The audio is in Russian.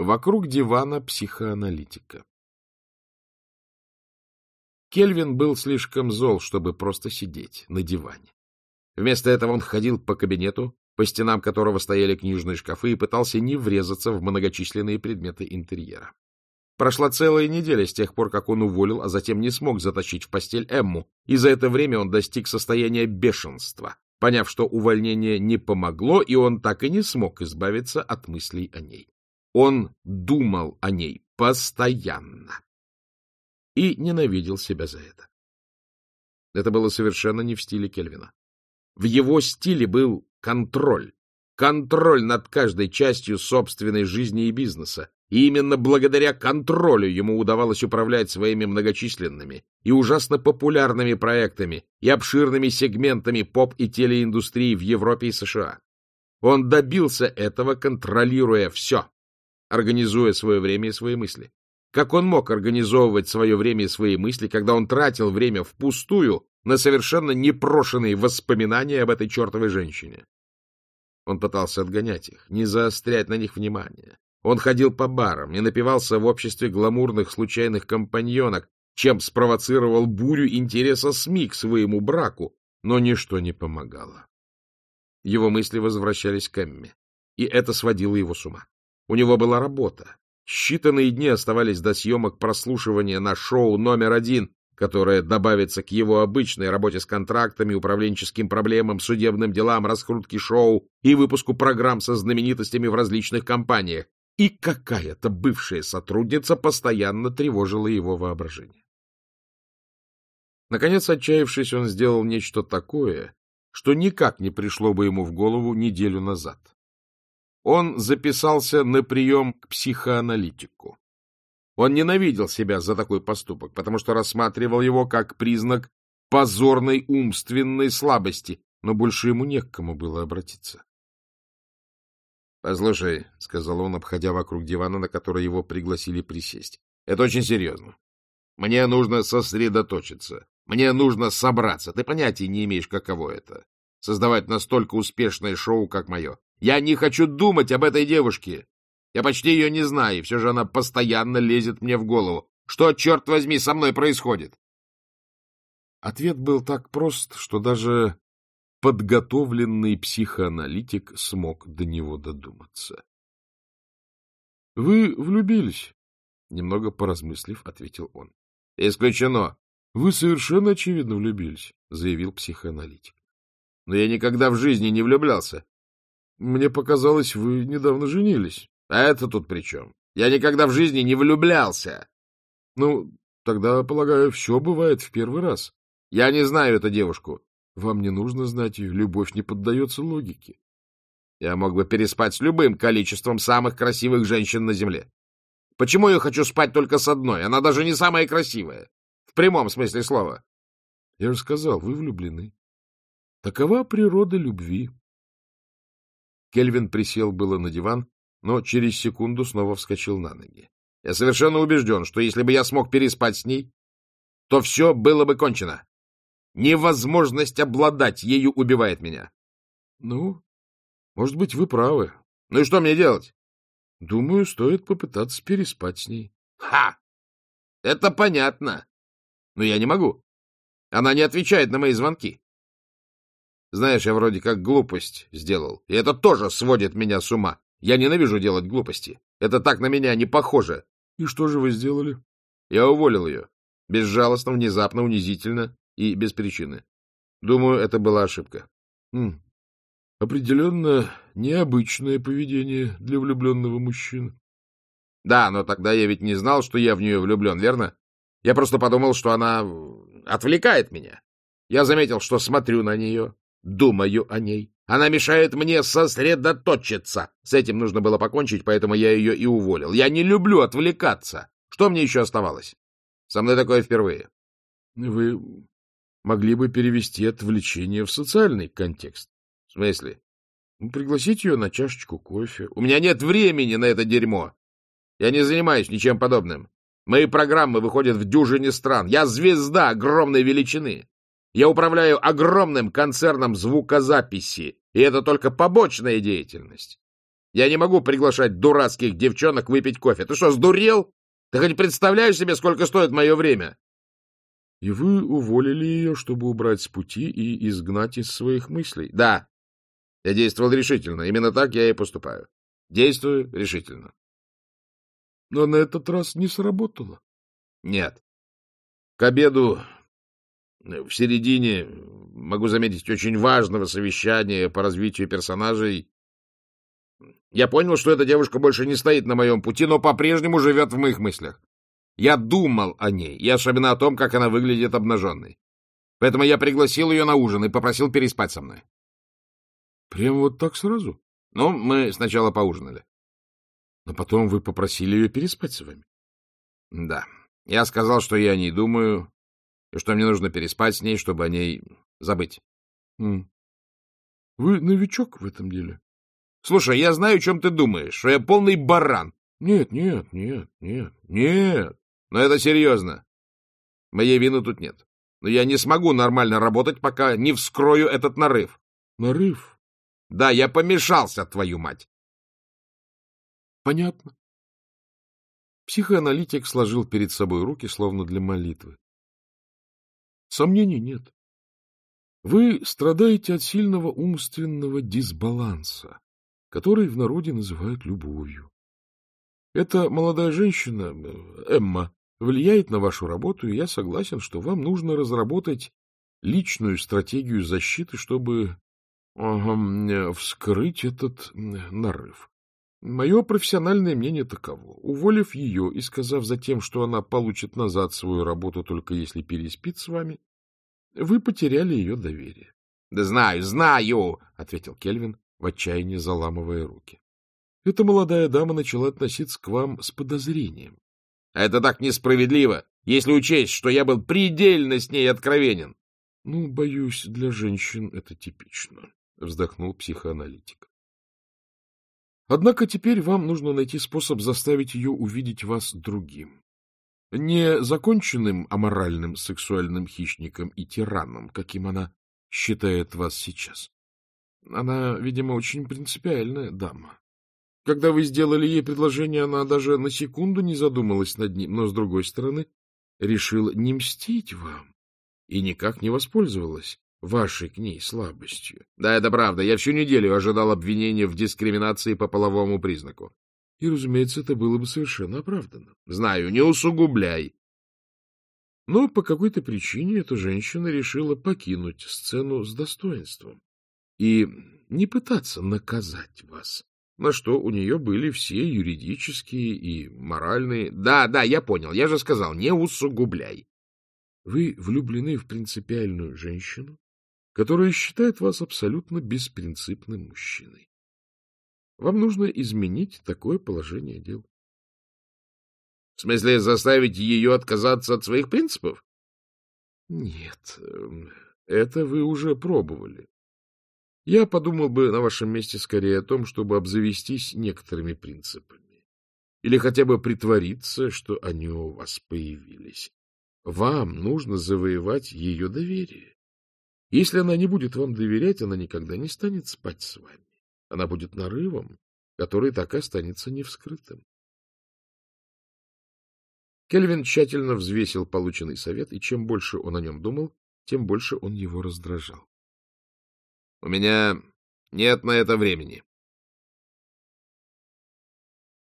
Вокруг дивана психоаналитика. Кельвин был слишком зол, чтобы просто сидеть на диване. Вместо этого он ходил по кабинету, по стенам которого стояли книжные шкафы, и пытался не врезаться в многочисленные предметы интерьера. Прошла целая неделя с тех пор, как он уволил, а затем не смог затащить в постель Эмму, и за это время он достиг состояния бешенства, поняв, что увольнение не помогло, и он так и не смог избавиться от мыслей о ней. Он думал о ней постоянно и ненавидел себя за это. Это было совершенно не в стиле Кельвина. В его стиле был контроль. Контроль над каждой частью собственной жизни и бизнеса. И именно благодаря контролю ему удавалось управлять своими многочисленными и ужасно популярными проектами и обширными сегментами поп- и телеиндустрии в Европе и США. Он добился этого, контролируя все, организуя свое время и свои мысли. Как он мог организовывать свое время и свои мысли, когда он тратил время впустую на совершенно непрошенные воспоминания об этой чертовой женщине? Он пытался отгонять их, не заострять на них внимание. Он ходил по барам и напивался в обществе гламурных случайных компаньонок, чем спровоцировал бурю интереса СМИ к своему браку, но ничто не помогало. Его мысли возвращались к Эмме, и это сводило его с ума. У него была работа, Считанные дни оставались до съемок прослушивания на шоу номер один, которое добавится к его обычной работе с контрактами, управленческим проблемам, судебным делам, раскрутке шоу и выпуску программ со знаменитостями в различных компаниях. И какая-то бывшая сотрудница постоянно тревожила его воображение. Наконец, отчаявшись, он сделал нечто такое, что никак не пришло бы ему в голову неделю назад он записался на прием к психоаналитику. Он ненавидел себя за такой поступок, потому что рассматривал его как признак позорной умственной слабости, но больше ему не к кому было обратиться. — Послушай, — сказал он, обходя вокруг дивана, на который его пригласили присесть, — это очень серьезно. Мне нужно сосредоточиться, мне нужно собраться. Ты понятия не имеешь, каково это — создавать настолько успешное шоу, как мое. Я не хочу думать об этой девушке. Я почти ее не знаю, и все же она постоянно лезет мне в голову. Что, черт возьми, со мной происходит? Ответ был так прост, что даже подготовленный психоаналитик смог до него додуматься. — Вы влюбились? — немного поразмыслив, ответил он. — Исключено. — Вы совершенно очевидно влюбились, — заявил психоаналитик. — Но я никогда в жизни не влюблялся. Мне показалось, вы недавно женились. А это тут при чем? Я никогда в жизни не влюблялся. Ну, тогда, полагаю, все бывает в первый раз. Я не знаю эту девушку. Вам не нужно знать ее. Любовь не поддается логике. Я мог бы переспать с любым количеством самых красивых женщин на земле. Почему я хочу спать только с одной? Она даже не самая красивая. В прямом смысле слова. Я же сказал, вы влюблены. Такова природа любви. Кельвин присел было на диван, но через секунду снова вскочил на ноги. Я совершенно убежден, что если бы я смог переспать с ней, то все было бы кончено. Невозможность обладать ею убивает меня. Ну, может быть, вы правы. Ну и что мне делать? Думаю, стоит попытаться переспать с ней. Ха! Это понятно. Но я не могу. Она не отвечает на мои звонки. Знаешь, я вроде как глупость сделал, и это тоже сводит меня с ума. Я ненавижу делать глупости. Это так на меня не похоже. И что же вы сделали? Я уволил ее. Безжалостно, внезапно, унизительно и без причины. Думаю, это была ошибка. Хм. Определенно необычное поведение для влюбленного мужчины. Да, но тогда я ведь не знал, что я в нее влюблен, верно? Я просто подумал, что она отвлекает меня. Я заметил, что смотрю на нее, думаю о ней. Она мешает мне сосредоточиться. С этим нужно было покончить, поэтому я ее и уволил. Я не люблю отвлекаться. Что мне еще оставалось? Со мной такое впервые. Вы могли бы перевести отвлечение в социальный контекст. В смысле? Пригласить ее на чашечку кофе. У меня нет времени на это дерьмо. Я не занимаюсь ничем подобным. Мои программы выходят в дюжине стран. Я звезда огромной величины. Я управляю огромным концерном звукозаписи, и это только побочная деятельность. Я не могу приглашать дурацких девчонок выпить кофе. Ты что, сдурел? Ты хоть представляешь себе, сколько стоит мое время? — И вы уволили ее, чтобы убрать с пути и изгнать из своих мыслей? — Да. Я действовал решительно. Именно так я и поступаю. Действую решительно. — Но на этот раз не сработало. — Нет. К обеду в середине, могу заметить, очень важного совещания по развитию персонажей я понял, что эта девушка больше не стоит на моем пути, но по-прежнему живет в моих мыслях. Я думал о ней, и особенно о том, как она выглядит обнаженной. Поэтому я пригласил ее на ужин и попросил переспать со мной. — Прямо вот так сразу? — Ну, мы сначала поужинали. — Но потом вы попросили ее переспать с вами? — Да. Я сказал, что я о ней думаю, и что мне нужно переспать с ней, чтобы о ней забыть. — Вы новичок в этом деле? Слушай, я знаю, о чем ты думаешь, что я полный баран. Нет, нет, нет, нет, нет. Но это серьезно. Моей вины тут нет. Но я не смогу нормально работать, пока не вскрою этот нарыв. Нарыв? Да, я помешался, твою мать. Понятно. Психоаналитик сложил перед собой руки, словно для молитвы. Сомнений нет. Вы страдаете от сильного умственного дисбаланса который в народе называют любовью. Эта молодая женщина, Эмма, влияет на вашу работу, и я согласен, что вам нужно разработать личную стратегию защиты, чтобы э, вскрыть этот нарыв. Мое профессиональное мнение таково. Уволив ее и сказав затем, что она получит назад свою работу только если переспит с вами, вы потеряли ее доверие. — Да знаю, знаю, — ответил Кельвин, в отчаянии заламывая руки. Эта молодая дама начала относиться к вам с подозрением. — Это так несправедливо, если учесть, что я был предельно с ней откровенен. — Ну, боюсь, для женщин это типично, — вздохнул психоаналитик. Однако теперь вам нужно найти способ заставить ее увидеть вас другим. Не законченным аморальным сексуальным хищником и тираном, каким она считает вас сейчас, она, видимо, очень принципиальная дама. Когда вы сделали ей предложение, она даже на секунду не задумалась над ним, но, с другой стороны, решила не мстить вам и никак не воспользовалась вашей к ней слабостью. Да, это правда. Я всю неделю ожидал обвинения в дискриминации по половому признаку. И, разумеется, это было бы совершенно оправдано. Знаю, не усугубляй. Но по какой-то причине эта женщина решила покинуть сцену с достоинством и не пытаться наказать вас, на что у нее были все юридические и моральные... Да, да, я понял, я же сказал, не усугубляй. Вы влюблены в принципиальную женщину, которая считает вас абсолютно беспринципным мужчиной. Вам нужно изменить такое положение дел. В смысле, заставить ее отказаться от своих принципов? Нет, эм, это вы уже пробовали. Я подумал бы на вашем месте скорее о том, чтобы обзавестись некоторыми принципами. Или хотя бы притвориться, что они у вас появились. Вам нужно завоевать ее доверие. Если она не будет вам доверять, она никогда не станет спать с вами. Она будет нарывом, который так и останется невскрытым. Кельвин тщательно взвесил полученный совет, и чем больше он о нем думал, тем больше он его раздражал. У меня нет на это времени.